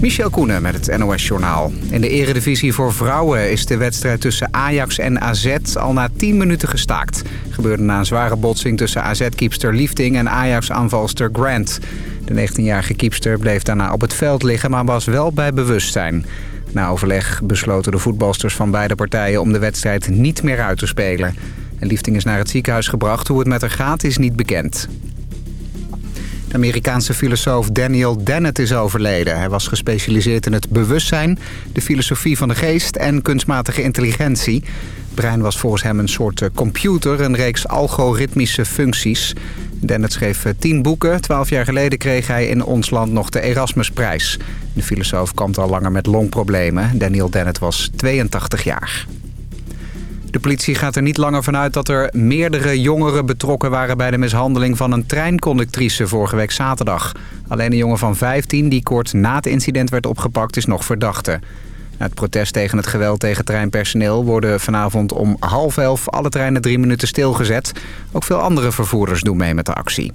Michel Koenen met het NOS-journaal. In de eredivisie voor vrouwen is de wedstrijd tussen Ajax en AZ al na 10 minuten gestaakt. Gebeurde na een zware botsing tussen AZ-kiepster Liefding en Ajax-aanvalster Grant. De 19-jarige kiepster bleef daarna op het veld liggen, maar was wel bij bewustzijn. Na overleg besloten de voetbalsters van beide partijen om de wedstrijd niet meer uit te spelen. En Liefding is naar het ziekenhuis gebracht. Hoe het met haar gaat is niet bekend. De Amerikaanse filosoof Daniel Dennett is overleden. Hij was gespecialiseerd in het bewustzijn, de filosofie van de geest en kunstmatige intelligentie. Brein was volgens hem een soort eh, computer, een reeks algoritmische functies. Dennett schreef eh, tien boeken. Twaalf jaar geleden kreeg hij in ons land nog de Erasmusprijs. De filosoof kampt al langer met longproblemen. Daniel Dennett was 82 jaar. De politie gaat er niet langer vanuit dat er meerdere jongeren betrokken waren... bij de mishandeling van een treinconductrice vorige week zaterdag. Alleen een jongen van 15 die kort na het incident werd opgepakt is nog verdachte. Na het protest tegen het geweld tegen treinpersoneel... worden vanavond om half elf alle treinen drie minuten stilgezet. Ook veel andere vervoerders doen mee met de actie.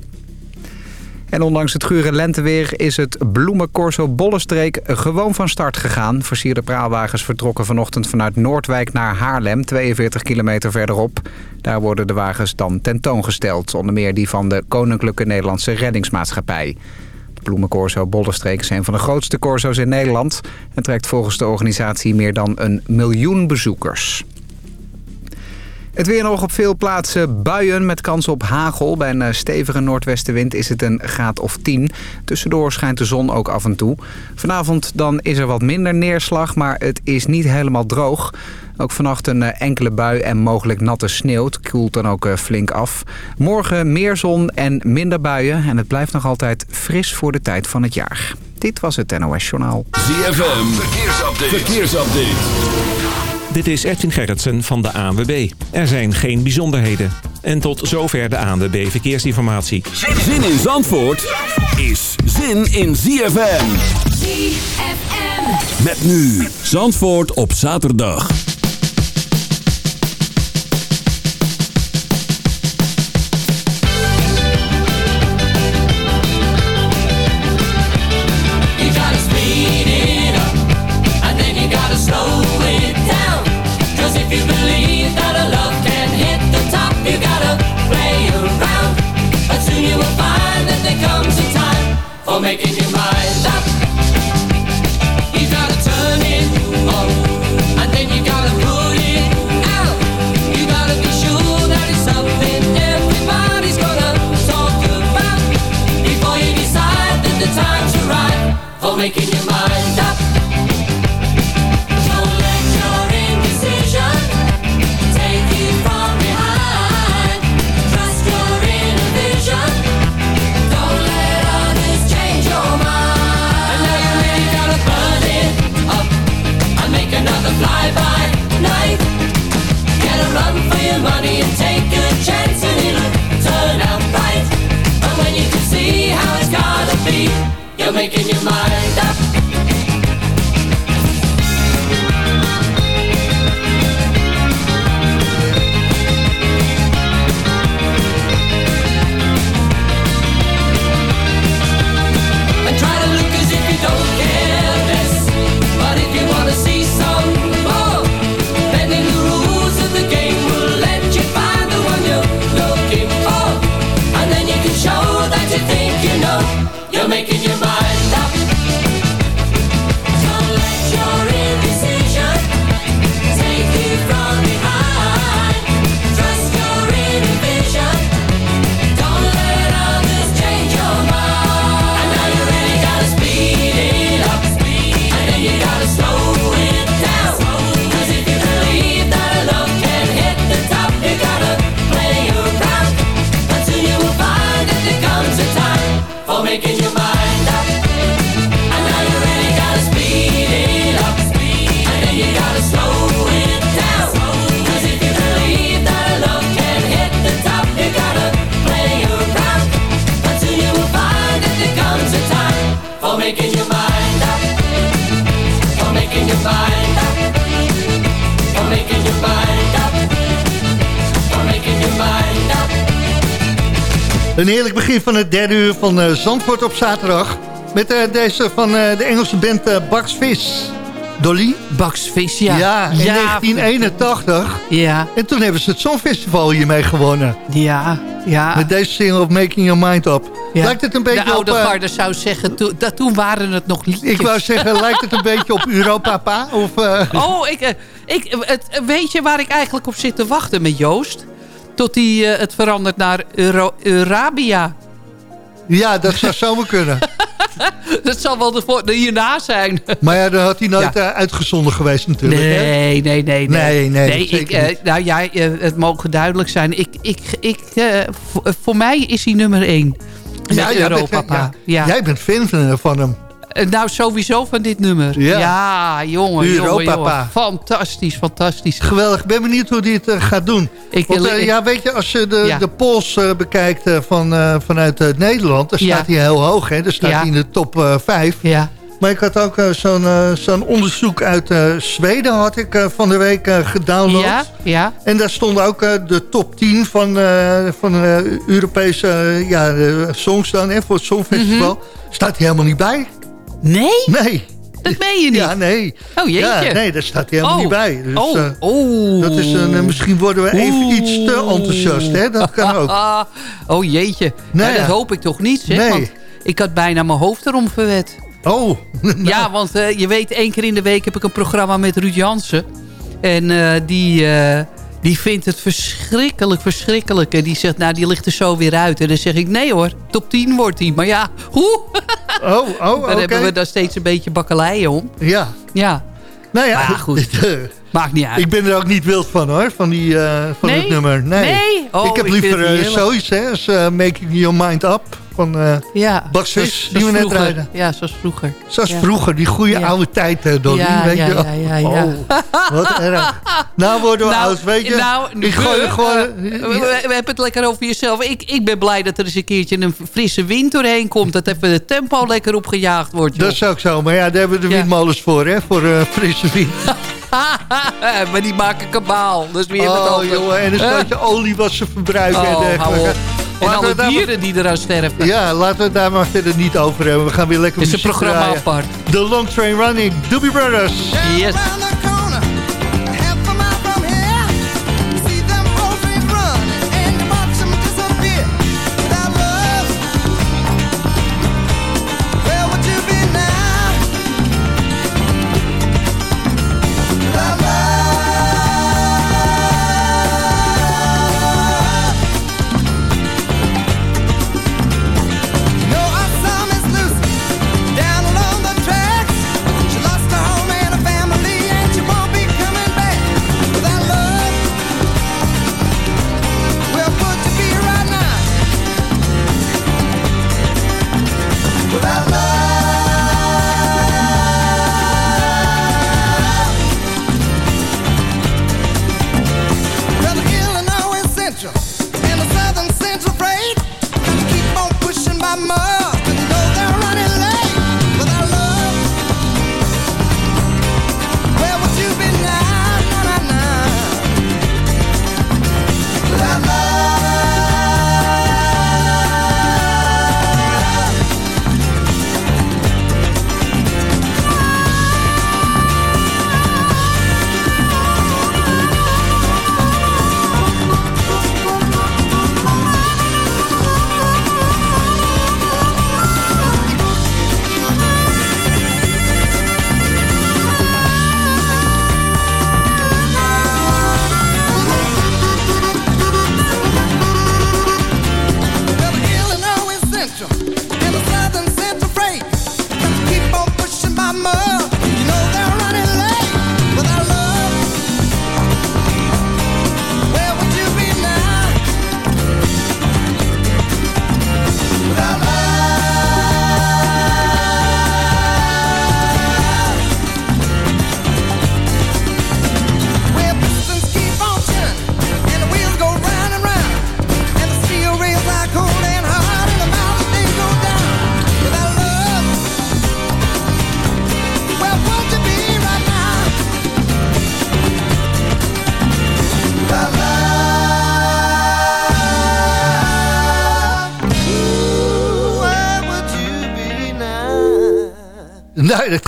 En ondanks het gure lenteweer is het bloemencorso Bollestreek gewoon van start gegaan. Versierde praalwagens vertrokken vanochtend vanuit Noordwijk naar Haarlem, 42 kilometer verderop. Daar worden de wagens dan tentoongesteld, onder meer die van de Koninklijke Nederlandse Reddingsmaatschappij. De bloemencorso Bollestreek is een van de grootste corso's in Nederland... en trekt volgens de organisatie meer dan een miljoen bezoekers. Het weer nog op veel plaatsen buien met kans op hagel. Bij een stevige noordwestenwind is het een graad of 10. Tussendoor schijnt de zon ook af en toe. Vanavond dan is er wat minder neerslag, maar het is niet helemaal droog. Ook vannacht een enkele bui en mogelijk natte sneeuw. Het koelt dan ook flink af. Morgen meer zon en minder buien. En het blijft nog altijd fris voor de tijd van het jaar. Dit was het NOS Journaal. ZFM, verkeersupdate. verkeersupdate. Dit is Edwin Gerritsen van de ANWB. Er zijn geen bijzonderheden. En tot zover de ANWB Verkeersinformatie. Zin in Zandvoort is zin in ZFM. ZFM. Met nu Zandvoort op zaterdag. Making your mind up. You gotta turn it on, and then you gotta put it out. You gotta be sure that it's something everybody's gonna talk about before you decide that the time's right for making your your money and take a chance and it'll turn out right. And when you can see how it's gotta be, you're making your mind up. Het derde uur van eh, Zandvoort op zaterdag. Met eh, deze van eh, de Engelse band eh, Bugs Fizz. Dolly? Bugs ja. Ja, in 1981. Ja, En toen hebben ze het Songfestival hiermee gewonnen. ja, ja. Met deze single of Making Your Mind Up. Ja. Lijkt het een beetje de oude op... eh, garde zou zeggen, toen, dat, toen waren het nog liedjes. ik wou zeggen, lijkt het een beetje op Europapa? Of, eh, Oh, ik, eh, ik, het, weet je waar ik eigenlijk op zit te wachten met Joost? Tot hij eh, het verandert naar Euro Eurabia. Ja, dat zou zomaar kunnen. Dat zal wel de, de hierna zijn. Maar ja, dan had hij nooit Ja. eh, uitgezonden geweest natuurlijk. hè? Nee, nee, nee. Nee, nee, ik, zeker eh, nou ja, eh, het mogen duidelijk zijn. Ik, ik, ik, voor, mij is hij nummer één. Met Ja, ja, Europapa. ja. Jij bent fan van hem. Eh, Nou, sowieso van dit nummer. Ja. Ja, jongen, jongen. Fantastisch, fantastisch. Geweldig. Ik ben benieuwd hoe hij het eh, gaat doen. Ik, Want eh, ik- ja, weet je, als je de, Ja. de polls bekijkt van, vanuit Nederland... dan staat hij heel hoog, hè. Dan staat hij in de top eh, 5. ja. Maar ik had ook zo'n zo'n onderzoek uit Zweden... had ik van de week gedownload. Ja, ja. En daar stonden ook de top 10 van, van Europese ja, songs dan, hè, voor het Songfestival. Mhm. Staat hij helemaal niet bij? Nee, Nee. dat meen je niet. Ja, nee. oh, jeetje. Ja, nee, daar staat hij helemaal oh. niet bij. Dus, oh, eh, oh. dat is een, eh, misschien worden we even Oeh. iets te enthousiast, hè? Dat kan ook. Oh jeetje. Nee. Nou, dat hoop ik toch niet, zeg. Nee. Want ik had bijna mijn hoofd erom verwet. Oh, Ja, want eh, je weet, één keer in de week heb ik een programma met Ruud Jansen. En die, die vindt het verschrikkelijk, verschrikkelijk. En die zegt, nou, die ligt er zo weer uit. En dan zeg ik, nee hoor, top 10 wordt die. Maar ja, hoe? oh, oh, Dan oké. hebben we daar steeds een beetje bakkeleien om. Ja, Ja, nou ja, Ah, goed. maakt niet uit. ik ben er ook niet wild van, hoor, van, die, eh, van Nee? het nummer. Nee, Nee? Oh, ik heb liever eh, zoiets, hè, als eh, Making Your Mind Up van eh ja, die we net vroeger. rijden. Ja, zoals vroeger. Zoals Ja. vroeger, die goede Ja. oude tijd, eh, Dolly, Ja, weet ja, je ja, ja, ja. Oh, wat erg. Nou worden we Nou, oud, weet je. Nou, nu ik gooi we, gewoon... we, we hebben het lekker over jezelf. Ik, ik ben blij dat er eens een keertje een frisse wind doorheen komt. Dat even het tempo lekker opgejaagd wordt. joh. dat is ook zo, maar ja, daar hebben we de Ja. windmolens voor, hè, voor eh frisse wind. maar die maken kabaal. Is weer wat Oh, anders. jongen, en een stootje olie wat ze verbruiken en Oh, hou op. En Laten we alle maar- dieren die eraan sterven. Ja, laten we het daar maar verder niet over hebben. We gaan weer lekker is een muziek programma draaien. apart. The Long Train Running, Doobie Brothers. Yes.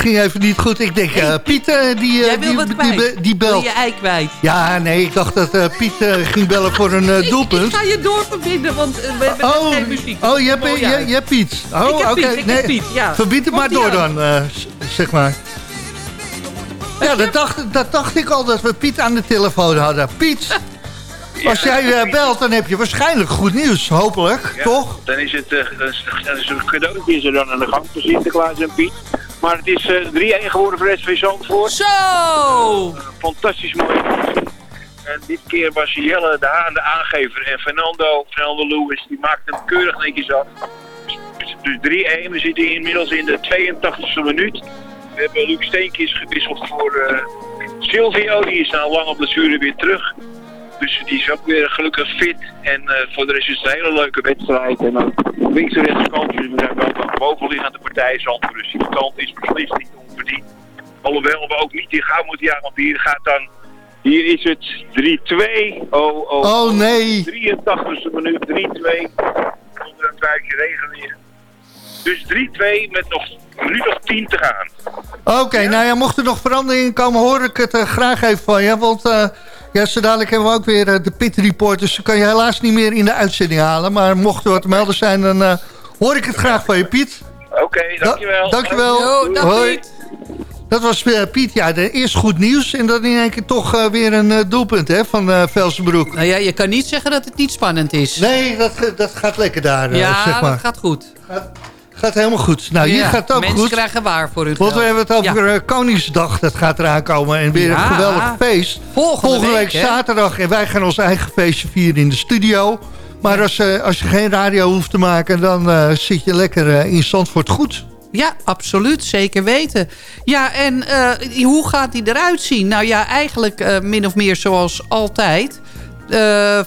Ging even niet goed. Ik denk, eh, Piet, eh, die, Jij wil die, wat die, die Wil belt. je ei kwijt? Ja, nee, ik dacht dat eh, Piet eh, ging bellen voor een eh, Ik, ik doelpunt. ga je doorverbinden, want we hebben Oh, geen muziek. oh je, hebt, Mooi je, hebt Piet. Oh, Ik heb oké. Piet, ik heb nee, Piet, ja. Verbied het maar door dan, eh, zeg maar. Ja, dat dacht, dat dacht ik al, dat we Piet aan de telefoon hadden. Piet, als jij belt, dan heb je waarschijnlijk goed nieuws, hopelijk, Ja, toch? Dan is het eh, dan is, een cadeautje is er dan aan de gang voor Sinterklaas en Piet. Maar het is eh 3-1 geworden voor SV Zandvoort. Zo! Een fantastisch wedstrijd. En dit keer was Jelle de Haan de aangever. En Fernando, Fernando Lewis, die maakte hem keurig netjes af. Dus 3-1. We zitten inmiddels in de 82e minuut. We hebben Luc Steenkis gewisseld voor eh, Silvio. Die is na lange blessure weer terug. Dus die is ook weer gelukkig fit. En eh, voor de rest is het een hele leuke wedstrijd. En dan links en rechts. Dus we zijn wel een bovenliggende partij. Zandvoort. Dus die kant is beslist niet onverdiend. Alhoewel we ook niet in gauw moeten jagen. Want hier gaat dan... Hier is het 3-2. Oh, oh, Oh nee. 83e minuut, 3-2. Onder een buitje regen weer. Dus 3-2 met nog minuut of 10 te gaan. Oké, nou ja, mocht er nog veranderingen komen, hoor ik het eh, graag even van je. Want eh, ja, zo dadelijk hebben we ook weer eh, de pit report. Dus kan je helaas niet meer in de uitzending halen. Maar mocht er wat te melden zijn, dan eh, hoor ik het graag van je, Piet. Oké, dankjewel. Da- dankjewel. Yo, dag Hoi. Piet. Dat was eh, Piet. Ja, de, eerst goed nieuws en dan in één keer toch eh, weer een eh, doelpunt hè, van eh Velsenbroek. Nou ja, je kan niet zeggen dat het niet spannend is. Nee, dat, dat gaat lekker daar, ja, zeg maar. dat gaat goed. Gaat helemaal goed. Nou, hier Ja, gaat het ook mensen goed. krijgen waar voor hun Want we hebben het over Ja. eh, Koningsdag, dat gaat eraan komen. En weer Ja. een geweldig feest. Volgende week, week, zaterdag. En wij gaan ons eigen feestje vieren in de studio. Maar als, eh, als je geen radio hoeft te maken, dan eh, zit je lekker in Zandvoort goed. Ja, absoluut. Zeker weten. Ja, en hoe gaat die eruit zien? Nou ja, eigenlijk min of meer zoals altijd.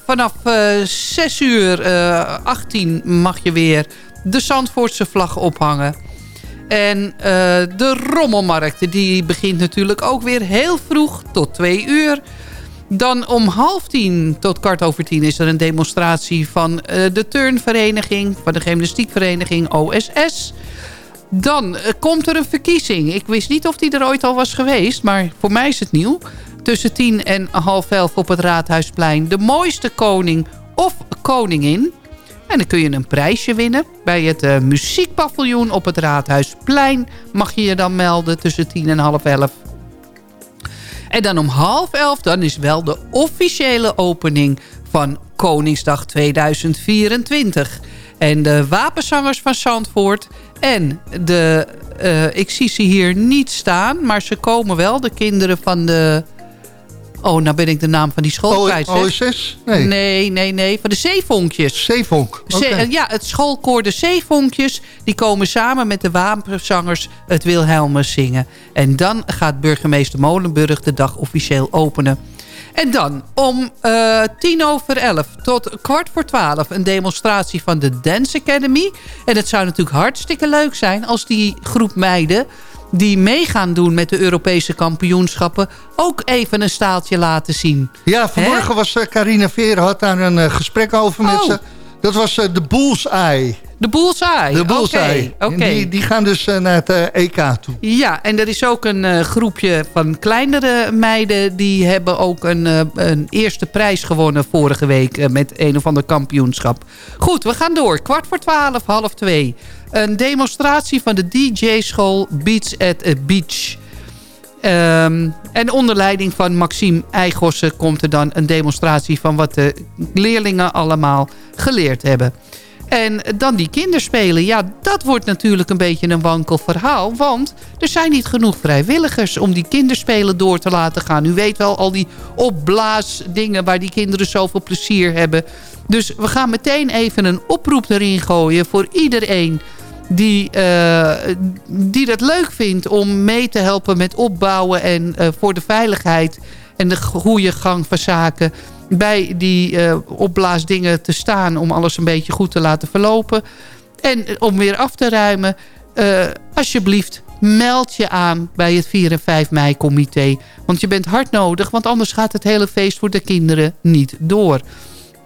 Vanaf eh 6 uur eh 18 mag je weer de Zandvoortse vlag ophangen. En eh, de rommelmarkt, die begint natuurlijk ook weer heel vroeg, tot 2 uur. Dan om half tien tot kwart over tien is er een demonstratie van eh, de turnvereniging, van de gymnastiekvereniging OSS. Dan eh, komt er een verkiezing. Ik wist niet of die er ooit al was geweest, maar voor mij is het nieuw. Tussen tien en half elf op het Raadhuisplein. De mooiste koning of koningin. En dan kun je een prijsje winnen. Bij het eh, muziekpaviljoen op het Raadhuisplein mag je je dan melden tussen tien en half elf. En dan om half elf, dan is wel de officiële opening van Koningsdag 2024. En de wapenzangers van Zandvoort en de... eh, ik zie ze hier niet staan, maar ze komen wel. De kinderen van de... Oh, nou ben ik de naam van die school O- kwijt. zeg. OSS? Nee. Nee, nee, nee. Van de zeevonkjes. Zeevonk. Oké. Ze- eh, ja, het schoolkoor De Zeevonkjes... die komen samen met de wapenzangers het Wilhelmus zingen. En dan gaat burgemeester Molenburg de dag officieel openen. En dan om eh, tien over elf tot kwart voor twaalf... een demonstratie van de Dance Academy. En het zou natuurlijk hartstikke leuk zijn... als die groep meiden die mee gaan doen met de Europese kampioenschappen... ook even een staaltje laten zien. Ja, vanmorgen was eh, Carina Veren had daar een eh, gesprek over met Oh. ze. Dat was eh, de Bullseye. De bullseye. De Bullseye. Oké. En Die, die gaan dus naar het EK toe. Ja, en er is ook een groepje van kleinere meiden... die hebben ook een, een eerste prijs gewonnen vorige week... met een of ander kampioenschap. Goed, we gaan door. Kwart voor twaalf, half twee. Een demonstratie van de DJ-school Beats at a Beach... Ehm, en onder leiding van Maxime Eigossen komt er dan een demonstratie... van wat de leerlingen allemaal geleerd hebben. En dan die kinderspelen. Ja, dat wordt natuurlijk een beetje een wankel verhaal. Want er zijn niet genoeg vrijwilligers om die kinderspelen door te laten gaan. U weet wel, al die opblaasdingen waar die kinderen zoveel plezier hebben. Dus we gaan meteen even een oproep erin gooien voor iedereen die, eh, die dat leuk vindt om mee te helpen met opbouwen en eh, voor de veiligheid en de goede gang van zaken bij die eh, opblaasdingen te staan om alles een beetje goed te laten verlopen. En om weer af te ruimen, alsjeblieft meld je aan bij het 4 en 5 mei comité. Want je bent hard nodig, want anders gaat het hele feest voor de kinderen niet door.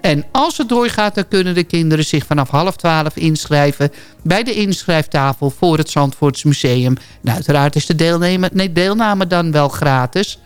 En als het doorgaat, dan kunnen de kinderen zich vanaf half twaalf inschrijven... bij de inschrijftafel voor het Zandvoorts Museum. En uiteraard is de deelname, nee, deelname dan wel gratis.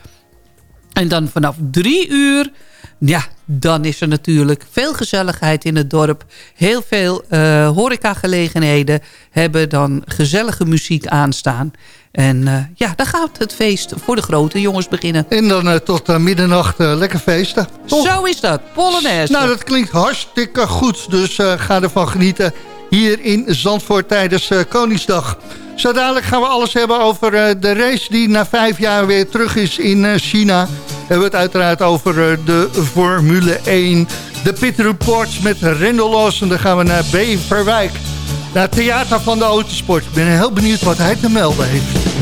En dan vanaf drie uur, ja, dan is er natuurlijk veel gezelligheid in het dorp. Heel veel eh horecagelegenheden hebben dan gezellige muziek aanstaan. En eh, ja, dan gaat het feest voor de grote jongens beginnen. En dan eh, tot middernacht lekker feesten. Toch? Zo is dat, Polonaise. Nou, dat klinkt hartstikke goed. Dus ga ervan genieten hier in Zandvoort tijdens eh, Koningsdag. Zo dadelijk gaan we alles hebben over eh, de race die na vijf jaar weer terug is in eh, China. We hebben het uiteraard over de Formule 1. De Pit Reports met Rendel Lawson. Dan gaan we naar Beverwijk. Naar het Theater van de Autosport. Ik ben heel benieuwd wat hij te melden heeft.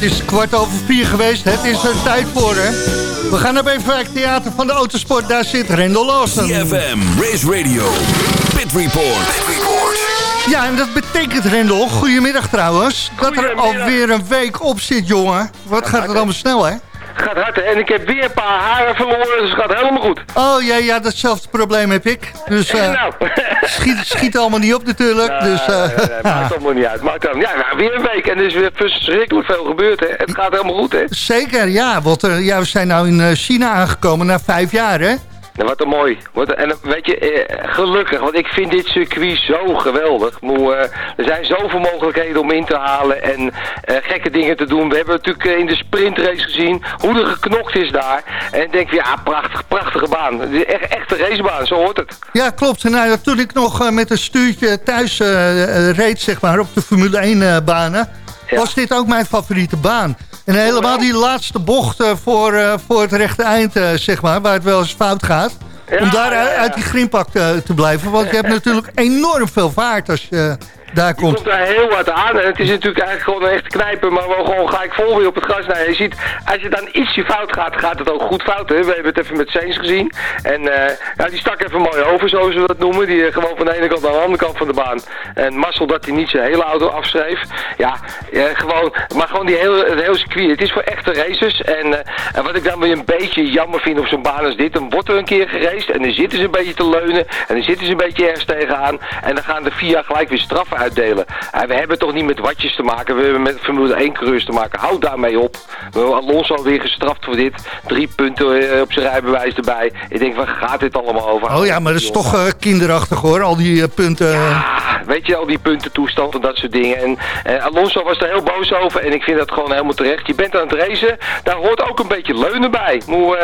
Het is kwart over vier geweest. Het is er tijd voor, hè. We gaan naar Beverwijk Theater van de Autosport. Daar zit Rendel Lawson. CFM, Race Radio, Pit Report. Pit Report. Ja, en dat betekent, Rendel, goedemiddag trouwens... dat er alweer een week op zit, jongen. Wat gaat het allemaal snel, hè? Het gaat hard en ik heb weer een paar haren verloren, dus het gaat helemaal goed. Oh, ja, ja, datzelfde probleem heb ik. Dus eh, nou. Schiet, schiet allemaal niet op natuurlijk. dus, eh, Nee, nee, maakt allemaal niet uit. Maakt allemaal, ja, nou, weer een week en er is weer verschrikkelijk veel gebeurd hè. Het gaat helemaal goed hè. Zeker, ja. Want eh, ja, we zijn nou in eh, China aangekomen na vijf jaar, hè? Nou, wat een mooi. Wat en weet je, eh, gelukkig, want ik vind dit circuit zo geweldig. Moe, eh, er zijn zoveel mogelijkheden om in te halen en eh, gekke dingen te doen. We hebben natuurlijk in de sprintrace gezien hoe er geknokt is daar. En ik denk, ja, prachtig, prachtige baan. Echt, echte racebaan, zo hoort het. Ja, klopt. Nou, ja, toen ik nog met een stuurtje thuis reed, zeg maar, op de Formule 1 eh, banen, Ja. was dit ook mijn favoriete baan. En helemaal die laatste bocht eh, voor, eh, voor het rechte eind, eh, zeg maar, waar het wel eens fout gaat. Ja, om daar ja, ja. uit die greenpak te, te blijven. Want je hebt natuurlijk enorm veel vaart als je daar komt. komt daar heel hard aan en het is natuurlijk eigenlijk gewoon een echte knijpen, maar wel gewoon ga ik vol weer op het gas. Nou, je ziet, als je dan ietsje fout gaat, gaat het ook goed fout. Hè? We hebben het even met Sainz gezien. En ja, die stak even mooi over, zoals we dat noemen. Die eh, gewoon van de ene kant naar de andere kant van de baan. En Marcel dat hij niet zijn hele auto afschreef. Ja, gewoon, maar gewoon die hele, het hele circuit. Het is voor echte racers. En, eh, en wat ik dan weer een beetje jammer vind op zo'n baan als dit, dan wordt er een keer geraced en dan zitten ze een beetje te leunen en dan zitten ze een beetje ergens tegenaan. En dan gaan de FIA gelijk weer straffen uitdelen. En we hebben toch niet met watjes te maken, we hebben met Formule 1 coureurs te maken. Houd daarmee op. We hebben Alonso weer gestraft voor dit. Drie punten eh, op zijn rijbewijs erbij. Ik denk, waar gaat dit allemaal over? Oh ja, maar dat is toch eh, kinderachtig hoor, al die eh, punten. Ja, weet je, al die puntentoestand en dat soort dingen. En Alonso was daar heel boos over en ik vind dat gewoon helemaal terecht. Je bent aan het racen, daar hoort ook een beetje leunen bij. Moe,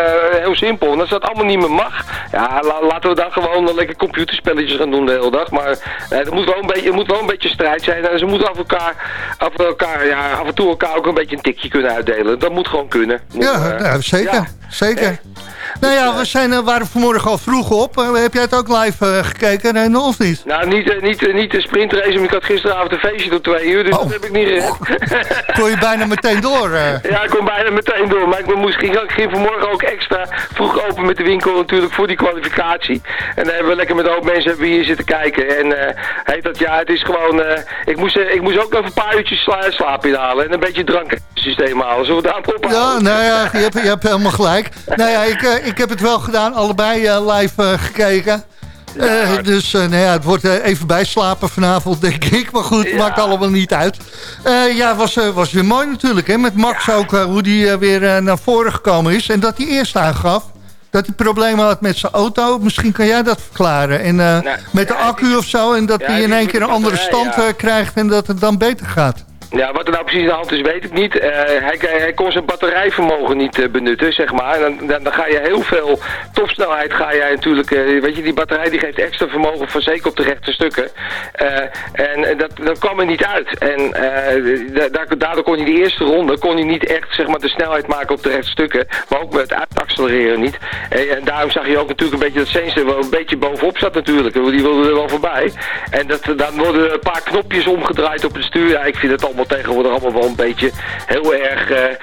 heel simpel. En als dat allemaal niet meer mag, ja, la- laten we dan gewoon lekker computerspelletjes gaan doen de hele dag. Maar er, moet wel een beetje, moet wel een beetje strijd zijn en ze moeten af, elkaar, af, elkaar, ja, af en toe elkaar ook een beetje een tikje kunnen uitdelen. Dat moet gewoon kunnen. Moet, Ja, eh, nou, zeker. ja. Nou ja, we zijn, eh, waren vanmorgen al vroeg op. Eh, heb jij het ook live eh, gekeken, Ren, of niet? Nou, niet, niet, niet de sprintrace, maar ik had gisteravond een feestje tot twee uur, dus Oh. dat heb ik niet gered. Kon je bijna meteen door. Ja, ik kom bijna meteen door. Maar ik moest, ging, ik ging vanmorgen ook extra vroeg open met de winkel natuurlijk voor die kwalificatie. En dan hebben we lekker met een hoop mensen hebben we hier zitten kijken. En heet dat, ja, het is gewoon... ik, moest, ik moest ook even een paar uurtjes sla, slaap inhalen en een beetje drank in het systeem halen. Zullen we daar op Ja, nou ja, je hebt, je hebt helemaal gelijk. Nou ja, ik, ik heb het wel gedaan, allebei eh, live eh, gekeken. Eh, dus nou ja, het wordt eh, even bijslapen vanavond, denk ik. Maar goed, Ja. maakt allemaal niet uit. Ja, was, was weer mooi natuurlijk. Hè? Met Max ook, hoe die weer naar voren gekomen is. En dat hij eerst aangaf dat hij problemen had met zijn auto. Misschien kan jij dat verklaren. En Nou, met de accu of zo. En dat hij in één keer een de andere stand krijgt. En dat het dan beter gaat. Ja, wat er nou precies aan de hand is, weet ik niet. Eh, hij, hij kon zijn batterijvermogen niet eh, benutten, zeg maar. En dan, dan, ga je heel veel topsnelheid ga jij natuurlijk... eh, weet je, die batterij die geeft extra vermogen voor zeker op de rechte stukken. En dat, dat kwam er niet uit. En da- da- daardoor kon hij de eerste ronde kon hij niet echt zeg maar, de snelheid maken op de rechte stukken. Maar ook met het uitaccelereren niet. En, en daarom zag je ook natuurlijk een beetje dat Sainz er wel een beetje bovenop zat natuurlijk. Die wilde er wel voorbij. En dat, dan worden een paar knopjes omgedraaid op het stuur. Ja, ik vind het allemaal tegenwoordig allemaal wel een beetje heel erg eh, eh,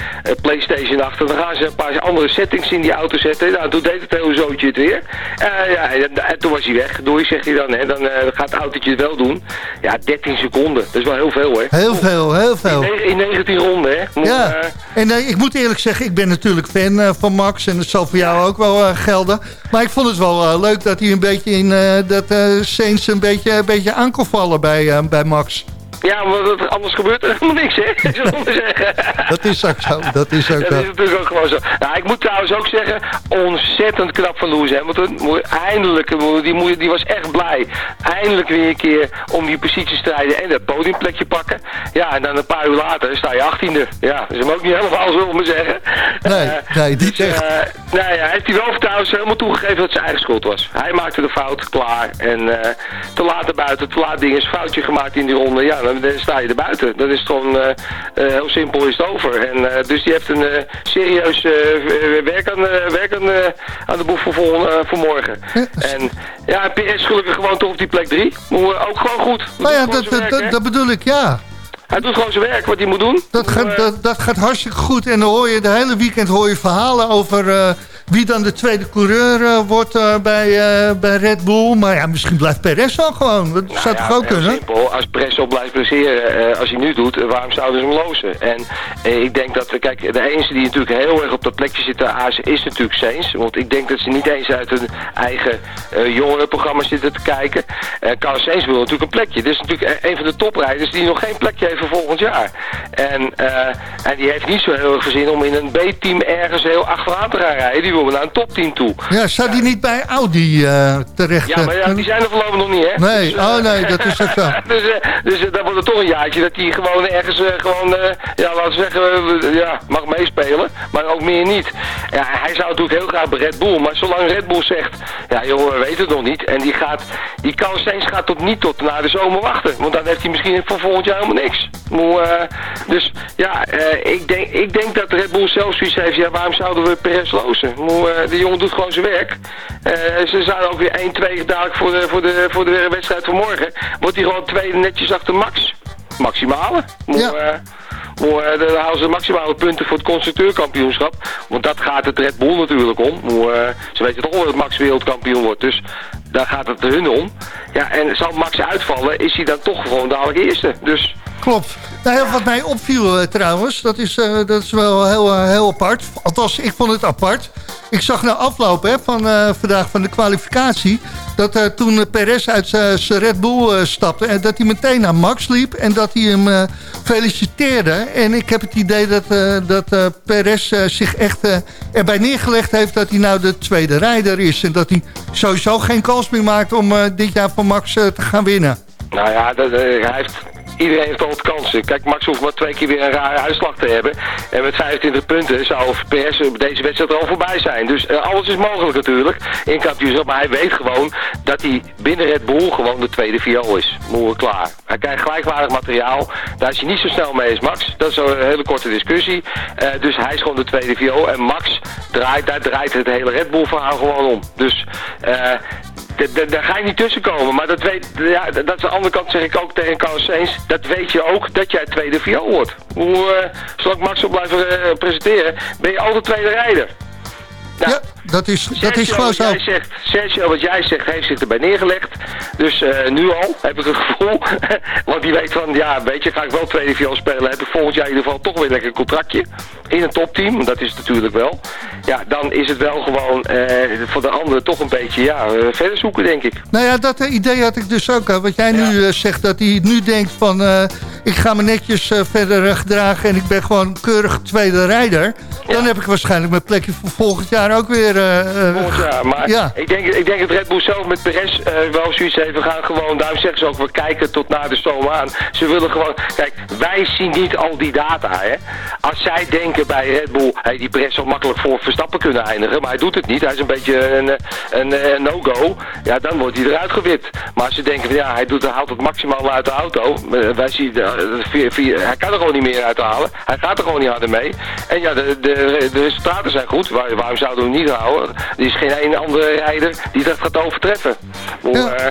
Playstation achter. Dan gaan ze een paar andere settings in die auto zetten. Nou, toen deed het hele zootje het weer. Eh, ja, en, en toen was hij weg. Doei, zegt hij dan. Hè. Dan gaat het autootje het wel doen. Ja, 13 seconden. Dat is wel heel veel, hè. Heel veel, heel veel. In, in 19 ronden, hè. Moet, Ja, en ik moet eerlijk zeggen, ik ben natuurlijk fan van Max en dat zal voor jou ook wel gelden. Maar ik vond het wel leuk dat hij een beetje in dat Saints een beetje, een beetje aan kon vallen bij, bij Max. Ja, want anders gebeurt er helemaal niks, hè. Zullen we maar zeggen. Dat is ook zo, dat is ook Dat zo. is natuurlijk ook gewoon zo. Nou, ik moet trouwens ook zeggen, ontzettend knap van Lewis Hamilton. Eindelijk, moe- die, moe- die was echt blij. Eindelijk weer een keer om die positie te strijden en dat podiumplekje pakken. Ja, en dan een paar uur later sta je achttiende. Ja, dat is hem ook niet helemaal, zullen we maar zeggen. Nee, Eh, nee, niet dus, echt. eh, nou ja, heeft hij wel trouwens helemaal toegegeven dat het zijn eigen schuld was. Hij maakte de fout, klaar. En eh, te laat er buiten, te laat dingen, is foutje gemaakt in die ronde. Ja, dan, sta je er buiten. Dat is gewoon, eh, eh, heel simpel is het over. En, eh, dus die heeft een eh, serieus eh, werk, aan, eh, werk aan, eh, aan de boeg voor, vol, eh, voor morgen. En ja, PS gelukkig gewoon toch op die plek 3. Maar ook gewoon goed. Nou ja, dat, dat, werk, dat, dat bedoel ik, ja. Hij doet gewoon zijn werk, wat hij moet doen. Dat gaat, eh, dat, dat gaat hartstikke goed. En dan hoor je de hele weekend hoor je verhalen over eh, wie dan de tweede coureur eh, wordt eh, bij, eh, bij Red Bull. Maar ja, misschien blijft Perez wel gewoon. Dat Nou zou ja, toch ook heel kunnen? simpel. Als Presso blijft blesseren, als hij nu doet, waarom zouden ze hem lozen? En ik denk dat, kijk, de enige die natuurlijk heel erg op dat plekje zit te azen is natuurlijk Sainz. Want ik denk dat ze niet eens uit hun eigen jongerenprogramma zitten te kijken. Carlos Sainz wil natuurlijk een plekje. Dit is natuurlijk een van de toprijders die nog geen plekje heeft voor volgend jaar. En, en die heeft niet zo heel erg zin om in een B-team ergens heel achteraan te gaan rijden. Die we naar een topteam toe. Ja, zou die niet bij Audi eh, terecht? Ja, maar ja, eh, die zijn er voorlopig nog niet, hè? Nee, Dus, eh, oh nee, dat is ook zo. dus dus dan wordt het toch een jaartje dat hij gewoon ergens gewoon, ja, laten we zeggen, ja, mag meespelen, maar ook meer niet. Ja, hij zou natuurlijk heel graag bij Red Bull, maar zolang Red Bull zegt, ja joh, we weten het nog niet, en die gaat, die kan steeds gaat tot niet tot na de zomer wachten, want dan heeft hij misschien voor volgend jaar helemaal niks. Dus ja, ik, denk, ik denk dat Red Bull zelf zoiets heeft, ja, waarom zouden we Perez lozen? Moe, eh, de jongen doet gewoon zijn werk. Eh, ze zouden ook weer 1, 2 dadelijk voor de, voor de, voor de wedstrijd van morgen. Wordt hij gewoon tweede netjes achter Max. Maximale. Moe, Ja. eh, dan houden ze maximale punten voor het constructeurkampioenschap. Want dat gaat het Red Bull natuurlijk om. Ze weten toch wel dat Max wereldkampioen wordt. Dus daar gaat het hun om. Ja, en zal Max uitvallen, is hij dan toch gewoon dadelijk eerste. Dus Klopt. Nou, wat mij opviel eh, trouwens, dat is, eh, dat is wel heel, eh, heel apart. Althans, ik vond het apart. Ik zag na afloop hè, van vandaag van de kwalificatie... dat toen Perez uit zijn Red Bull stapte... en dat hij meteen naar Max liep en dat hij hem feliciteerde. En ik heb het idee dat, dat Perez zich echt erbij neergelegd heeft... dat hij nou de tweede rijder is... en dat hij sowieso geen kans meer maakt om dit jaar van Max te gaan winnen. Nou ja, dat, hij heeft, iedereen heeft al wat kansen. Kijk, Max hoeft maar twee keer weer een rare uitslag te hebben. En met 25 punten zou PS deze wedstrijd er al voorbij zijn. Dus eh, alles is mogelijk natuurlijk in kampioenschap. Maar hij weet gewoon dat hij binnen Red Bull gewoon de tweede viool is. Moe klaar. Hij krijgt gelijkwaardig materiaal. Daar is hij niet zo snel mee als Max. Dat is een hele korte discussie. Eh, dus hij is gewoon de tweede viool. En Max draait, daar draait het hele Red Bull verhaal gewoon om. Dus... eh Daar ga je niet tussen komen, maar dat, weet, ja, dat is de andere kant, zeg ik ook tegen Carlos Sainz. Dat weet je ook, dat jij tweede viool wordt. Hoe, eh zolang Max op blijven eh, presenteren, ben je altijd tweede rijder. Ja, dat is, dat is gewoon wat zo. jij zegt, Sergio, wat jij zegt, heeft zich erbij neergelegd. Dus eh, nu al, heb ik het gevoel. Want die weet van, ja, weet je, ga ik wel tweede viool spelen, heb ik volgend jaar in ieder geval toch weer lekker een contractje. In een topteam, dat is het natuurlijk wel. Ja, dan is het wel gewoon eh, voor de anderen toch een beetje, ja, eh, verder zoeken, denk ik. Nou ja, dat idee had ik dus ook. hè. Wat jij nu zegt, dat hij nu denkt van... ik ga me netjes verder gedragen en ik ben gewoon keurig tweede rijder. Dan heb ik waarschijnlijk mijn plekje voor volgend jaar ook weer... eh, eh, Volgend jaar. Maar ja. ik, denk, ik denk dat Red Bull zelf met Perez eh, wel zoiets heeft. We gaan gewoon, daarom zeggen ze ook, we kijken tot na de zomer aan. Ze willen gewoon, kijk, wij zien niet al die data. Hè. Als zij denken bij Red Bull, hey, die Perez zal makkelijk voor Verstappen kunnen eindigen. Maar hij doet het niet. Hij is een beetje een, eh, een, eh, een no-go. Ja, dan wordt hij eruit gewipt. Maar als ze denken, van, ja, hij doet, hij haalt het maximaal uit de auto. eh, Wij zien, eh, hij kan er gewoon niet meer uit halen. Hij gaat er gewoon niet harder mee. En ja, de, de, de resultaten zijn goed. Waar, waarom zouden we hem niet houden? Er is geen een andere rijder die dat gaat overtreffen. Ja. eh,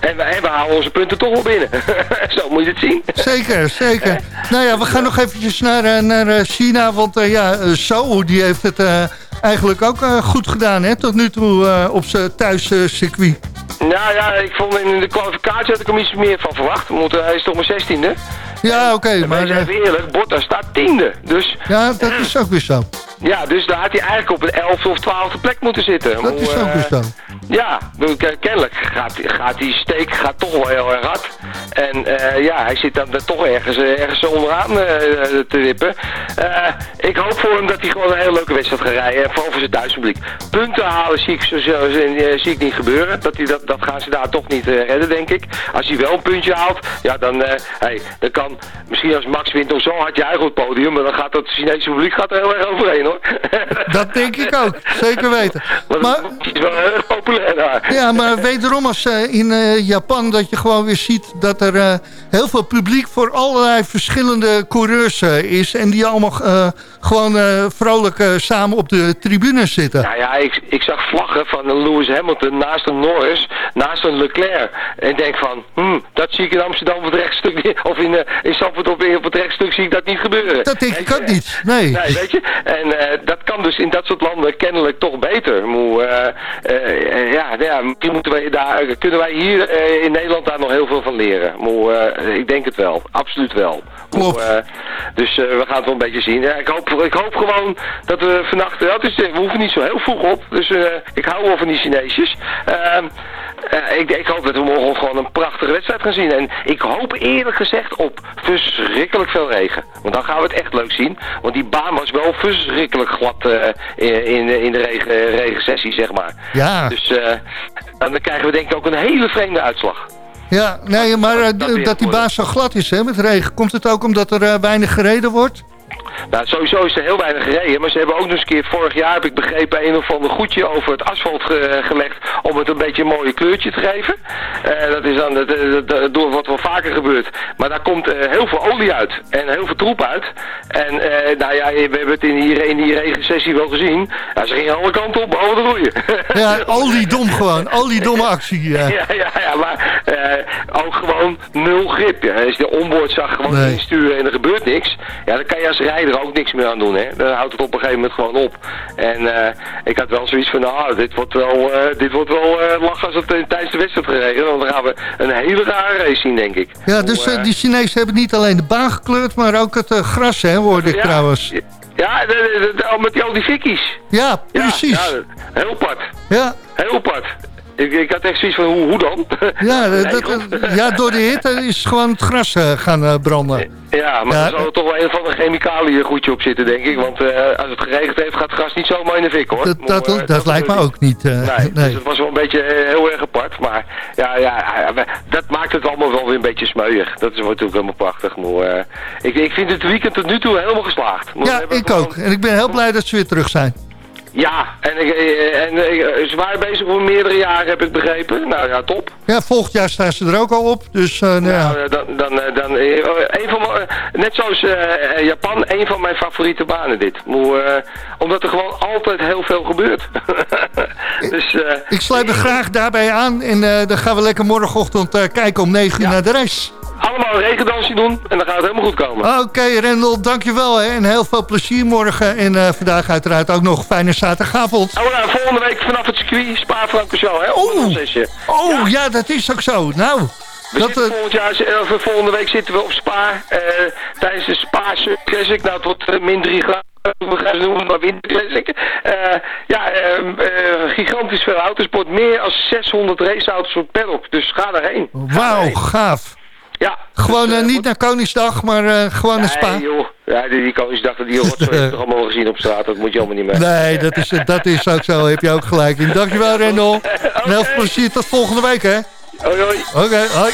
en, we, en we halen onze punten toch wel binnen. Zo moet je het zien. Zeker, zeker. Nou ja, we gaan nog eventjes naar, eh, naar eh, China. Want eh, ja, eh, Zhou, die heeft het eh, eigenlijk ook eh, goed gedaan hè, tot nu toe eh, op zijn thuiscircuit. Nou ja, ik vond in de kwalificatie had ik hem iets meer van verwacht. Want eh, hij is toch maar zestiende. Ja, oké. Maar maar wees eh, even eerlijk, Bottas staat tiende. Dus ja, dat is ook weer zo. ja, dus daar had hij eigenlijk op een elfde of twaalfde plek moeten zitten. Dat is ook eh, weer zo. Ja, kennelijk gaat, gaat die steek gaat toch wel heel erg hard. En eh, ja, hij zit dan er toch ergens, eh, ergens onderaan eh, te wippen. Ik hoop voor hem dat hij gewoon een hele leuke wedstrijd gaat rijden. En vooral voor zijn Duitse publiek. Punten halen zie ik, zo, zo- zie ik niet gebeuren. Dat, hij dat, dat gaan ze daar toch niet redden, denk ik. Als hij wel een puntje haalt, ja, dan, hey, dan kan misschien als Max wint of zo had eigenlijk op het podium. Maar dan gaat dat Chinese publiek gaat er heel erg overheen, hoor. Dat denk ik ook, zeker weten. Maar het is wel heel erg populair daar. Ja, maar wederom als eh, in eh, Japan dat je gewoon weer ziet dat er eh, heel veel publiek voor allerlei verschillende coureurs is. En die allemaal gewoon vrolijk samen op de tribune zitten. Nou ja, ik, ik zag vlaggen van een Lewis Hamilton naast een Norris, naast een Leclerc. En ik denk van, hmm, dat zie ik in Amsterdam op het rechtstuk of in, eh, in Zandvoort op, op het rechtstuk zie ik dat niet gebeuren. Dat denk ik ook niet, nee. Nee, weet je? En dat kan dus in dat soort landen kennelijk toch beter. Moe, eh, eh, ja, ja, misschien moeten wij daar, kunnen wij hier eh, in Nederland daar nog heel veel van leren. Eh, ik denk het wel, absoluut wel. Klopt. eh, Dus eh, we gaan het wel een beetje zien. Ja, ik, hoop, ik hoop gewoon dat we vannacht... Ja, is, we hoeven niet zo heel vroeg op. Dus eh, ik hou wel van die Chineesjes. Ehm, eh, ik, ik hoop dat we morgen gewoon een prachtige wedstrijd gaan zien. En ik hoop eerlijk gezegd op verschrikkelijk veel regen. Want dan gaan we het echt leuk zien. Want die baan was wel verschrikkelijk glad eh, in, in, in de regen, regensessie, zeg maar. Ja. Dus eh, dan krijgen we denk ik ook een hele vreemde uitslag. Ja, nee, maar eh, Dat weer dat die baas zo glad is hè, met regen. Komt het ook omdat er eh, weinig gereden wordt? Nou, sowieso is er heel weinig gereden, maar ze hebben ook nog eens een keer, vorig jaar heb ik begrepen, een of ander goedje over het asfalt ge- gelegd om het een beetje een mooie kleurtje te geven. Eh, dat is dan het, het- het- door wat wel vaker gebeurt. Maar daar komt eh, heel veel olie uit en heel veel troep uit. En eh, nou ja, we hebben het in die, in die regensessie wel gezien. Ja, ze gingen alle kanten op, behalve de roeien. Ja, oliedom gewoon. Oliedomme actie. eh. Ja, ja, ja, maar eh, ook gewoon nul grip. Ja. Als je de onboard zag gewoon Nee. insturen en er gebeurt niks, ja, dan kan je als rijder ook niks meer aan doen. Hè. Dan houdt het op een gegeven moment gewoon op. En eh, ik had wel zoiets van, nou, dit wordt wel, eh, dit wordt wel eh, lachen als het tijdens de wedstrijd geregend. Want dan gaan we een hele rare race zien, denk ik. Ja, dus die Chinezen hebben niet alleen de baan gekleurd, maar ook het gras, hè, hoorde ik ja, trouwens. Ja, met die, al die fikkies. Ja, Ja, precies. Ja, heel apart. Ja, Heel apart. Ik, ik had echt zoiets van, hoe, hoe dan? ja, Nee, dat, ja, door de hitte is gewoon het gras eh, gaan eh, branden. Ja, maar Ja, er zal er toch wel een van de chemicaliën goedje op zitten, denk ik. Want eh, als het geregend heeft, gaat het gas niet zomaar in de fik, hoor. Dat, Maar, dat, eh, dat lijkt me ook niet. eh, Nee, nee. dus het was wel een beetje eh, heel erg apart. Maar ja, ja, dat maakt het allemaal wel weer een beetje smeuig. Dat is natuurlijk helemaal prachtig. Maar, eh, ik, ik vind het weekend tot nu toe helemaal geslaagd. Maar Ja, ik ook. En ik ben heel blij dat ze weer terug zijn. Ja, en, ik, eh, en eh, ze waren bezig voor meerdere jaren, heb ik begrepen. Nou ja, top. Ja, volgend jaar staan ze er ook al op. Dus eh, nou ja. Eh, dan, dan, eh, dan, eh, een van eh, net zoals eh, eh, Japan, een van mijn favoriete banen dit. Eh, omdat er gewoon altijd heel veel gebeurt. dus, eh, Ik sluit me graag daarbij aan. En eh, dan gaan we lekker morgenochtend eh, kijken om 9 uur Ja. naar de race. allemaal een regendansje doen en dan gaat het helemaal goed komen. Oké, Rendel, dankjewel. Hè, en heel veel plezier morgen. En eh, vandaag uiteraard ook nog fijne zaterdagavond. Oh, nou, volgende week vanaf het circuit Spa-Francorchamps, hè? Zesje. Oh, ja. dat is ook zo. Nou, We dat, zitten eh, volgend jaar, of eh, volgende week zitten we op Spa. eh, tijdens de Spa Classic. Nou, tot min 3 graden. We gaan ze noemen, maar Winter Classic. Eh, ja, eh, gigantisch veel autosport. Meer dan 600 raceauto's op paddock. Dus ga daarheen. Wauw, gaaf. Ja. Gewoon Dus, eh, eh, niet naar Koningsdag, maar eh, gewoon naar Spa. Nee, joh. Ja, die, die Koningsdag, die rotzooi heb ik toch allemaal gezien op straat. Dat moet je allemaal niet meer. Nee, dat is, dat is ook zo. Heb je ook gelijk in. Dankjewel, Rendel. En heel veel plezier tot volgende week, hè. Hoi, hoi. Oké, hoi.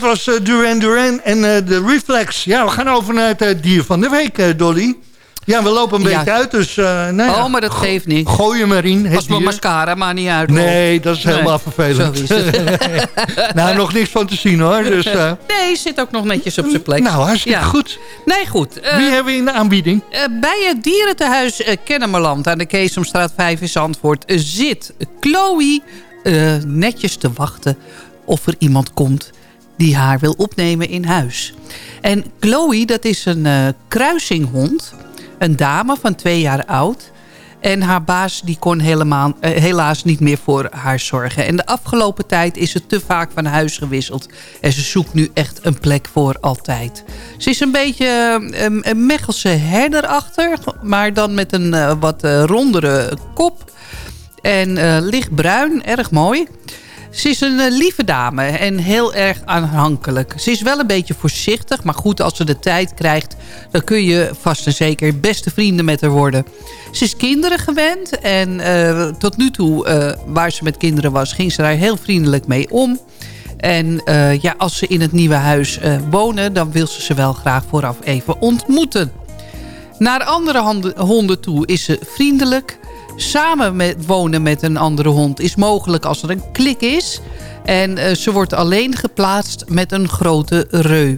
Dat was eh, Duran Duran en eh, de Reflex. Ja, we gaan over naar het eh, dier van de week, Dolly. Ja, we lopen een Ja. beetje uit, dus... eh nou ja, Oh, maar dat geeft niet. Gooi hem erin, het Als mijn mascara maar niet uit. Nee, dat is helemaal vervelend. Zo is het. nou, nog niks van te zien hoor. Dus, eh, Nee, zit ook nog netjes op zijn plek. nou, hartstikke Ja. goed. Nee, goed. Eh, Wie hebben we in de aanbieding? eh, bij het dierentehuis uh, Kennemerland aan de Keesomstraat 5 in Zandvoort zit Chloe eh, netjes te wachten of er iemand komt die haar wil opnemen in huis. En Chloe, dat is een eh, kruisinghond. Een dame van twee jaar oud. En haar baas die kon helemaal, eh, helaas niet meer voor haar zorgen. En de afgelopen tijd is ze te vaak van huis gewisseld. En ze zoekt nu echt een plek voor altijd. Ze is een beetje eh, een, Mechelse herderachtig. Maar dan met een wat rondere kop. En lichtbruin, erg mooi. Ze is een eh, lieve dame en heel erg aanhankelijk. Ze is wel een beetje voorzichtig, maar goed, als ze de tijd krijgt... dan kun je vast en zeker beste vrienden met haar worden. Ze is kinderen gewend en eh, tot nu toe, eh, waar ze met kinderen was... ging ze daar heel vriendelijk mee om. En ja, als ze in het nieuwe huis wonen... dan wil ze ze wel graag vooraf even ontmoeten. Naar andere honden toe is ze vriendelijk. Samen wonen met een andere hond is mogelijk als er een klik is. En eh, ze wordt alleen geplaatst met een grote reu.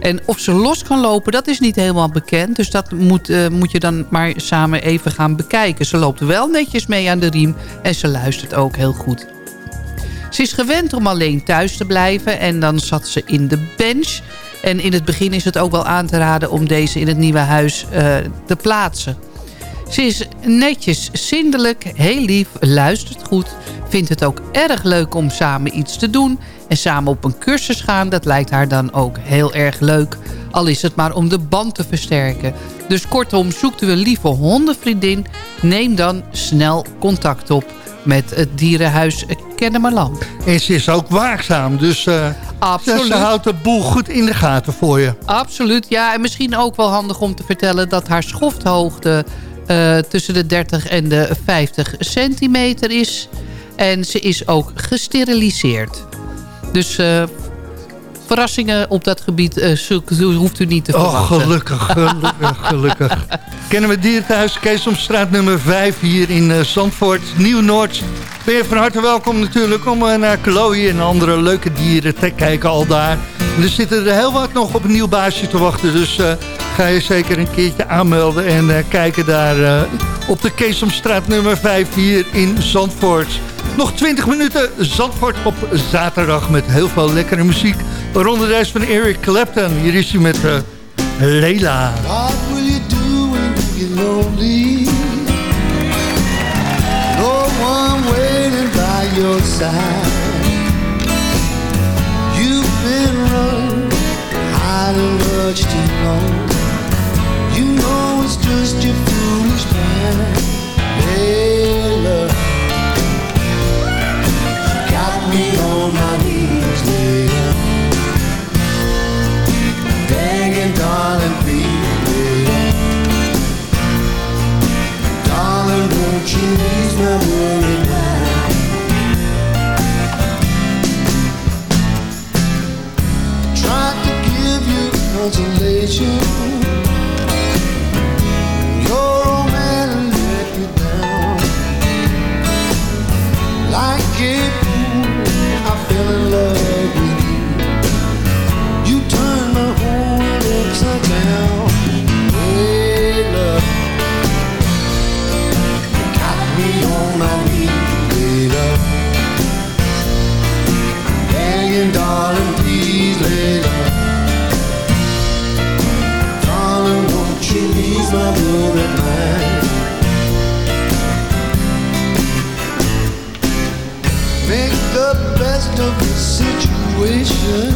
En of ze los kan lopen, dat is niet helemaal bekend. Dus dat moet, eh, moet je dan maar samen even gaan bekijken. Ze loopt wel netjes mee aan de riem en ze luistert ook heel goed. Ze is gewend om alleen thuis te blijven en dan zat ze in de bench. En in het begin is het ook wel aan te raden om deze in het nieuwe huis eh, te plaatsen. Ze is netjes, zindelijk, heel lief, luistert goed. Vindt het ook erg leuk om samen iets te doen. En samen op een cursus gaan, dat lijkt haar dan ook heel erg leuk. Al is het maar om de band te versterken. Dus kortom, zoekt u een lieve hondenvriendin. Neem dan snel contact op met het dierenhuis Kennemerland. En ze is ook waakzaam, dus eh, Absoluut. ze houdt de boel goed in de gaten voor je. Absoluut, ja. En misschien ook wel handig om te vertellen dat haar schofthoogte eh, tussen de 30 en de 50 centimeter is. En ze is ook gesteriliseerd. Dus eh, verrassingen op dat gebied eh, hoeft u niet te Oh, verwachten. gelukkig, gelukkig, gelukkig. Kennen we dierenthuis Keesomstraat nummer 5 hier in eh, Zandvoort, Nieuw-Noord. Ben je van harte welkom natuurlijk om eh, naar Chloe en andere leuke dieren te kijken al daar. En er zitten er heel wat nog op een nieuw baasje te wachten, dus ga je zeker een keertje aanmelden en kijken daar op de Keesomstraat nummer 5 hier in Zandvoort. Nog 20 minuten Zandvoort op zaterdag met heel veel lekkere muziek. Waaronder van Eric Clapton. Hier is hij met eh, Leila. What will you do when you get lonely? No one waiting by your side. You've been running, hiding much too long. You know it's just your foolish mind. Hey, love. Got me on my knees, won't you my? Tried to give you consolation. Your old man let you down. Like I fell in love wish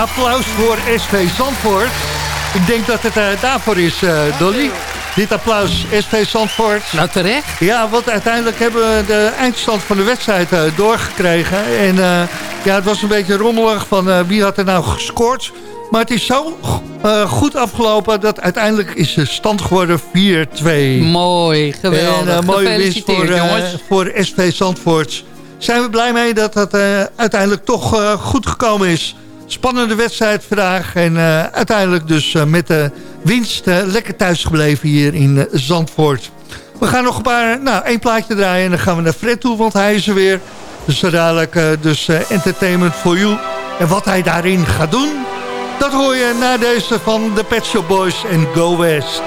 applaus voor SV Zandvoort. Ik denk dat het eh, daarvoor is, eh, Dolly. Dit applaus, SV Zandvoort. Nou, terecht. Ja, want uiteindelijk hebben we de eindstand van de wedstrijd eh, doorgekregen. En ja, het was een beetje rommelig van wie had er nou gescoord. Maar het is zo goed afgelopen dat uiteindelijk is de stand geworden 4-2. Mooi, geweldig. En, mooie winst voor, jongens. voor SV Zandvoort. Zijn we blij mee dat dat uiteindelijk toch goed gekomen is. Spannende wedstrijd vandaag. En eh, uiteindelijk dus eh, met de winst eh, lekker thuis gebleven hier in Zandvoort. We gaan nog een paar, nou één plaatje draaien en dan gaan we naar Fred toe, want hij is er weer. Dus dadelijk dus Entertainment for You. En wat hij daarin gaat doen, dat hoor je na deze van de Pet Shop Boys en Go West.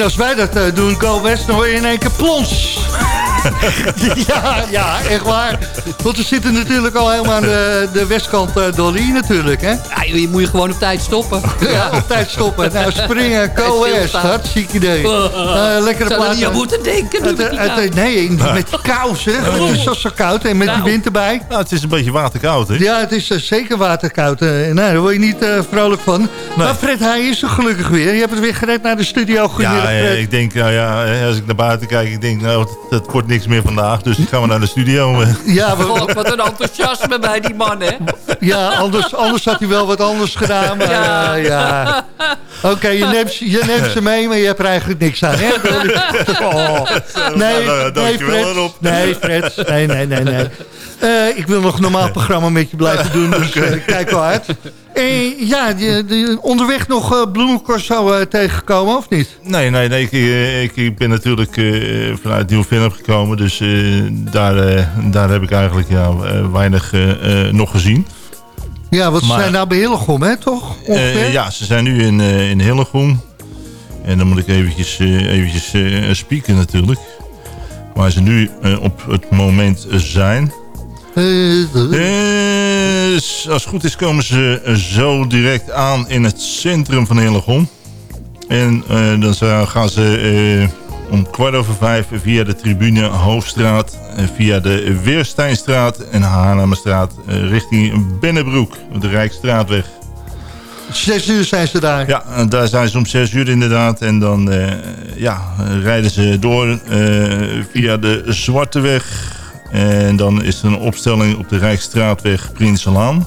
En als wij dat eh, doen, Go West, dan hoor je in één keer plons. ja, ja, echt waar. Want we zitten natuurlijk al helemaal aan de, de westkant uh, Dolly natuurlijk, hè? Je moet je gewoon op tijd stoppen. Ja, op tijd stoppen. Nou, springen, Go Bij West, stilstaan. hartstikke idee. Uh, Uh, lekkere zou er plaat. aan moeten denken. Het, het- nee, met die kou zeg. Het is zo, zo koud en met die Nou. wind erbij. Nou, het is een beetje waterkoud, hè? Ja, het is eh, zeker waterkoud. eh, nou, daar word je niet eh, vrolijk van. Maar Fred, hij is er gelukkig weer. Je hebt het weer gered naar de studio. Goedemiddag, Ja, eh, ik denk, nou ja, eh, als ik naar buiten kijk, ik denk, nou, het, het wordt niks meer vandaag. Dus gaan we naar de studio. eh. Ja, we- God, wat een enthousiasme bij die man, hè? Ja, anders, anders had hij wel wat anders gedaan. Maar ja, ja. Oké, je, neemt, ze- je neemt ze mee, maar je hebt er eigenlijk niks aan. Hè? Oh. Nee, Nou, nou, nee, Fred. Nee, Fred. Nee, nee, nee, nee. Eh, ik wil nog een normaal programma met je blijven doen, dus eh, kijk wel uit. Eh, ja, onderweg nog uh, bloemencorso eh, tegengekomen, of niet? Nee, nee, nee. Ik, eh, ik, ik ben natuurlijk eh, vanuit Nieuw-Vennep gekomen. Dus eh, daar, eh, daar heb ik eigenlijk ja, eh, weinig eh, eh, nog gezien. Ja, Maar- zijn nou bij Hillegom, hè, toch? Eh, ja, ze zijn nu in, eh in Hillegom. En dan moet ik eventjes, eh, eventjes spieken natuurlijk. Waar ze nu op het moment zijn. Eh, Eh, s- als het goed is komen ze zo direct aan in het centrum van Hillegom. En dan gaan ze om kwart over vijf via de tribune Hoofdstraat... eh, via de Weersteinstraat en Haarlemmerstraat eh, richting Bennebroek, de Rijksstraatweg. Zes uur zijn ze daar. Ja, daar zijn ze om zes uur inderdaad. En dan eh, ja, rijden ze door via de Zwarte Weg. En dan is er een opstelling op de Rijksstraatweg Prinselaan.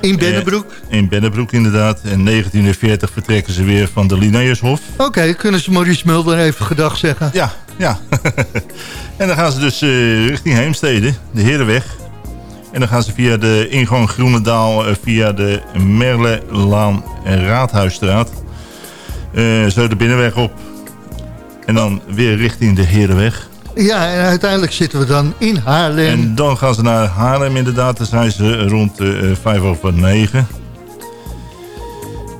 In Bennebroek. Eh, in Bennebroek inderdaad. En 1940 vertrekken ze weer van de Linnaeushof. Oké, kunnen ze Maurice Mulder even gedag zeggen? Ja, ja. en dan gaan ze dus eh, richting Heemstede, de Herenweg. En dan gaan ze via de ingang Groenendaal, eh, via de Merlelaan en Raadhuisstraat. zo de binnenweg op. En dan weer richting de Herenweg. Ja, en uiteindelijk zitten we dan in Haarlem. En dan gaan ze naar Haarlem inderdaad. Dan zijn ze rond eh, vijf over negen.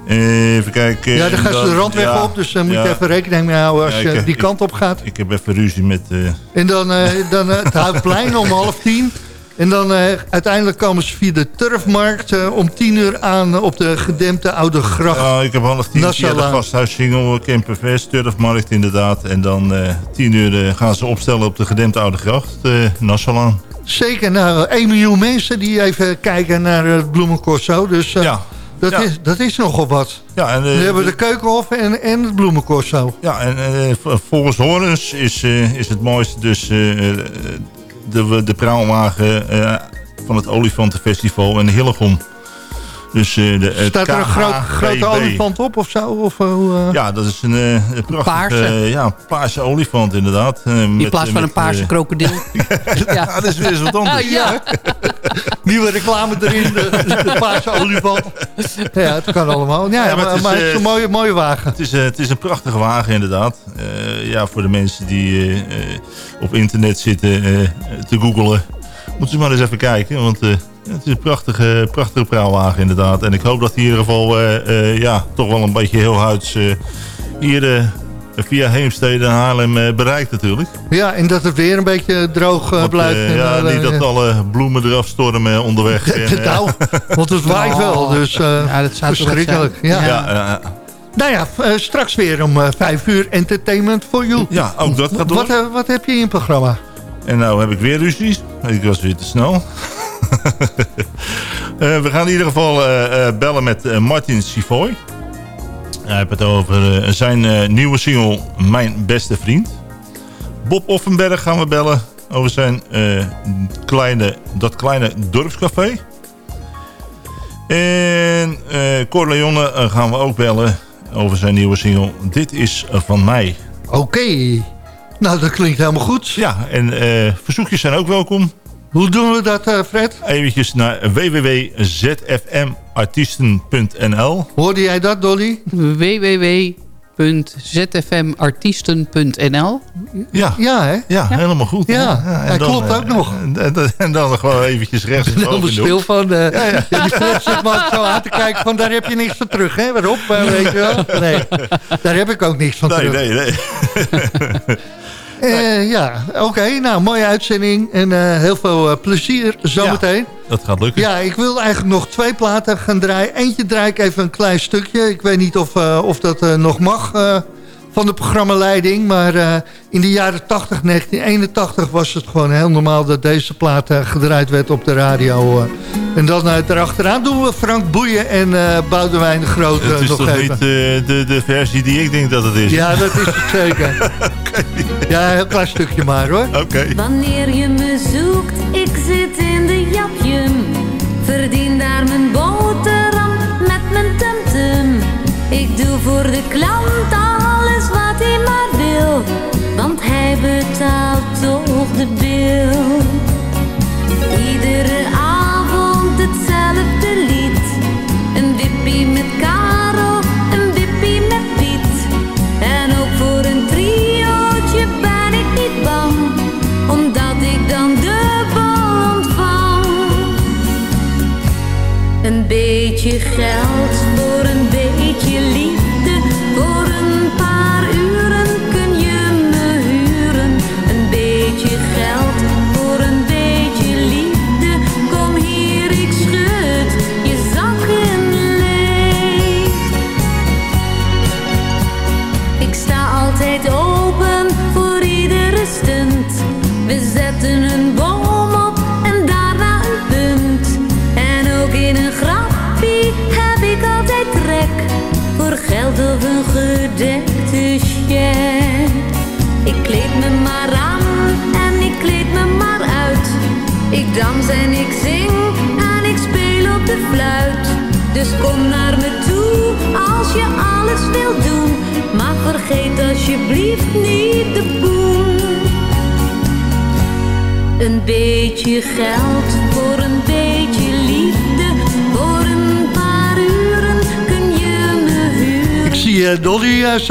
Even kijken. ja, dan gaan ze de randweg ja, op, dus daar moet je ja. even rekening mee houden als Ja, je die kant op gaat. Ik heb even ruzie met... eh, En dan, eh, dan eh, het Houtplein om half tien. En dan eh, uiteindelijk komen ze via de Turfmarkt eh, om tien uur aan eh, op de gedempte Oude Gracht. Ja, ik heb half tien via de gasthuissingel, Kempervest, Turfmarkt inderdaad. En dan tien uur gaan ze opstellen op de gedempte Oude Gracht, Nassaulaan. Zeker, nou, 1 miljoen mensen die even kijken naar het bloemencorso. Dus Ja. dat, Ja. Is, dat is nogal wat. Ja, en, We hebben de keukenhof en, en het bloemencorso. Ja, en volgens Horens is, is het mooiste dus eh, eh, de, de praalwagen eh, van het Olifantenfestival en de Hillegom. Dus, eh, de, het Staat er een groot, grote olifant op of zo? Of, hoe, eh? Ja, dat is een, eh, een prachtige Paarse. eh, ja, paarse olifant inderdaad. eh, In met- plaats van met, een paarse eh, krokodil. ja, dat is weer eens wat anders. Ah, ja. Nieuwe reclame erin, de, de paarse olifant. Ja, het kan allemaal. Ja, Ja, maar maar, het is, maar het is eh, een mooie, mooie wagen. Het is, eh, het is een prachtige wagen inderdaad. Eh, ja, voor de mensen die eh, eh, op internet zitten eh, te googelen. Moeten ze maar eens even kijken. Want eh, Het is een prachtige, prachtige praalwagen inderdaad. En ik hoop dat hij in ieder geval eh, eh, ja, toch wel een beetje heel huids eh, hier eh, via Heemstede en Haarlem eh, bereikt natuurlijk. Ja, en dat het weer een beetje droog eh, Want, blijft. eh, en, ja, niet dat alle bloemen eraf stormen onderweg. En, nou, want het waait wel, dus eh, Ja, dat zou verschrikkelijk. zijn. Ja. ja, Nou ja, straks weer om vijf uur entertainment for you. ja, ook dat gaat door. Wat, wat heb je in het programma? En nou heb ik weer ruzies. Ik was weer te snel. Eh, we gaan in ieder geval eh, eh, bellen met Martin Sivoy. Hij heeft het over eh, zijn eh, nieuwe single Mijn Beste Vriend. Bob Offenberg gaan we bellen over zijn eh, kleine, dat kleine dorpscafé. En eh Cor Leone eh, gaan we ook bellen over zijn nieuwe single Dit is van mij. Oké. Nou, dat klinkt helemaal goed. Ja, en verzoekjes zijn ook welkom. Hoe doen we dat, eh, Fred? Eventjes naar www.zfmartiesten.nl Hoorde jij dat, Dolly? www.zfmartiesten.nl Ja, Ja, hè? ja, helemaal goed. Ja, en hij klopt eh, ook nog. En, en- en dan gewoon eventjes rechts Ik ben helemaal boven stil doen. van. eh, ja, die Fred zit me ook zo aan te kijken van daar heb je niks van terug, hè? Waarop, eh, weet je wel? Nee, daar heb ik ook niks van Nee, terug. nee, nee. Eh, ja, oké. nou, mooie uitzending en eh, heel veel eh, plezier zometeen. Dat gaat lukken. Ja. ik wil eigenlijk nog twee platen gaan draaien. Eentje draai ik even een klein stukje. Ik weet niet of, of dat nog mag van de programmaleiding. Maar eh, in de jaren 80, 1981 was het gewoon heel normaal... dat deze plaat eh, gedraaid werd op de radio. eh. En dan uh, erachteraan doen we Frank Boeien en eh Boudewijn de Groot eh, Het is nog toch even. niet de, de versie die ik denk dat het is? Ja, dat is het zeker. Ja, een klein stukje maar hoor. Oké. Wanneer je me zoekt, ik zit in de japjum. Verdien daar mijn boterham met mijn tumtum. Ik doe voor de klant toch de bil.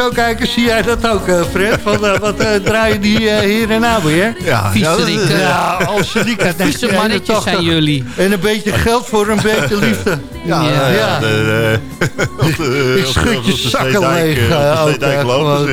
Zo kijken. Zie jij dat ook, eh, Fred? Van, eh, wat eh, draaien die hier en nou weer? Ja, Viesterikken. Ja, als ze die Vieze mannetjes 1981. zijn jullie. En een beetje geld voor een beetje liefde. Ja, Ja. ja. Ja. de- de- op de- Ik schud je zakken leeg. ook.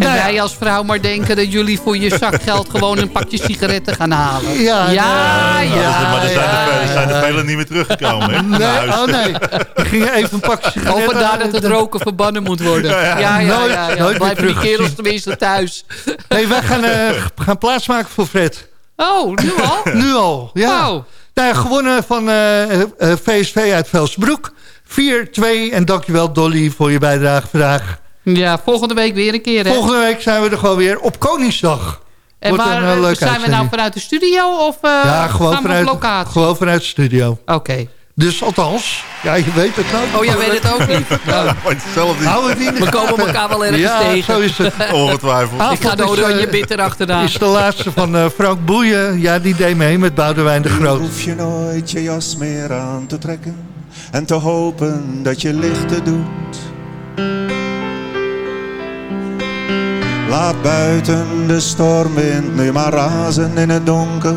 En Nou ja. wij als vrouw maar denken dat jullie voor je zakgeld gewoon een pakje sigaretten gaan halen. Ja, ja, ja. ja. maar er zijn, ja, er, veel- er zijn er velen niet meer teruggekomen. Hè, Nee, oh nee. Gingen even een pakje sigaretten. vandaar dat het roken verbannen moet worden. Ja, ja, ja. Ja, meer Blijven die kerels tenminste thuis. Nee, wij gaan, eh, gaan plaatsmaken voor Fred. Oh, nu al? Nu al, ja. Wauw. Nou, ja, gewonnen van eh, eh, VSV uit Velsbroek. 4-2. En dankjewel Dolly voor je bijdrage vandaag. Ja, volgende week weer een keer, hè? Volgende week zijn we er gewoon weer op Koningsdag. en wordt waar, een, eh, eh, zijn we nou vanuit de studio of eh, ja, gewoon vanuit, locatie? gewoon vanuit de studio. Oké. Dus althans, ja, je weet het nou. Oh, jij weet het ook niet. Nou, Maar hetzelfde Hou het in de we komen gaten. elkaar wel ergens ja, tegen. zo is het. Ongetwijfeld. Ik ga de oranje eh, bitter achteraan. is de laatste van eh, Frank Boeien. Ja, die deed mee met Boudewijn de Groot. hoef je nooit je jas meer aan te trekken en te hopen dat je lichten doet. Laat buiten de stormwind nu maar razen in het donker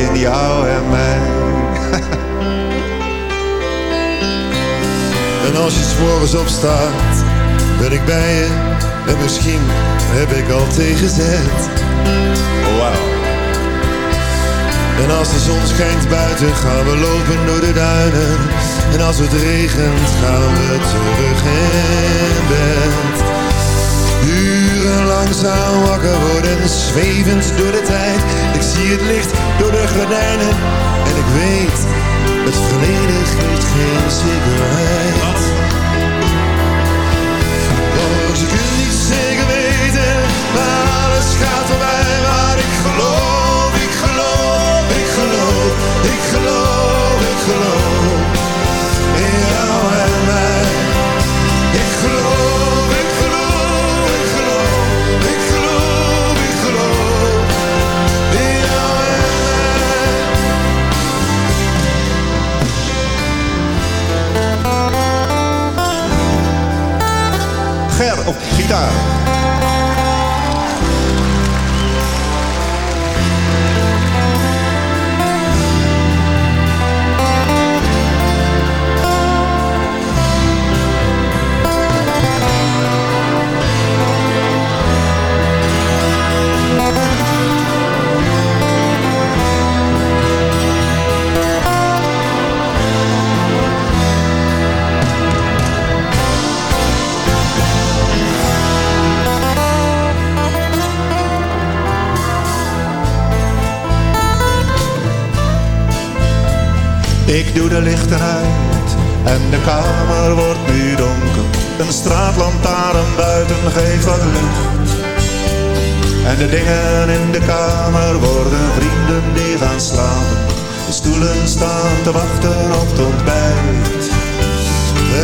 in jou en mij. En als je s'morgens opstaat, ben ik bij je. En misschien heb ik al tegenzet. Wauw. En als de zon schijnt buiten, gaan we lopen door de duinen. En als het regent, gaan we terug in bed. Langzaam wakker worden, zwevend door de tijd. Ik zie het licht door de gordijnen. En ik weet, het verleden geeft geen zekerheid. Want je kunt niet zeker weten, maar alles gaat de lichten uit en de kamer wordt nu donker. Een straatlantaarn buiten geeft wat licht. En de dingen in de kamer worden vrienden die gaan slapen. De stoelen staan te wachten op het ontbijt.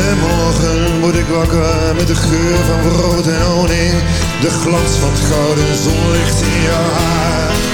En morgen word ik wakker met de geur van brood en honing. De glans van het gouden zonlicht in jouw haar.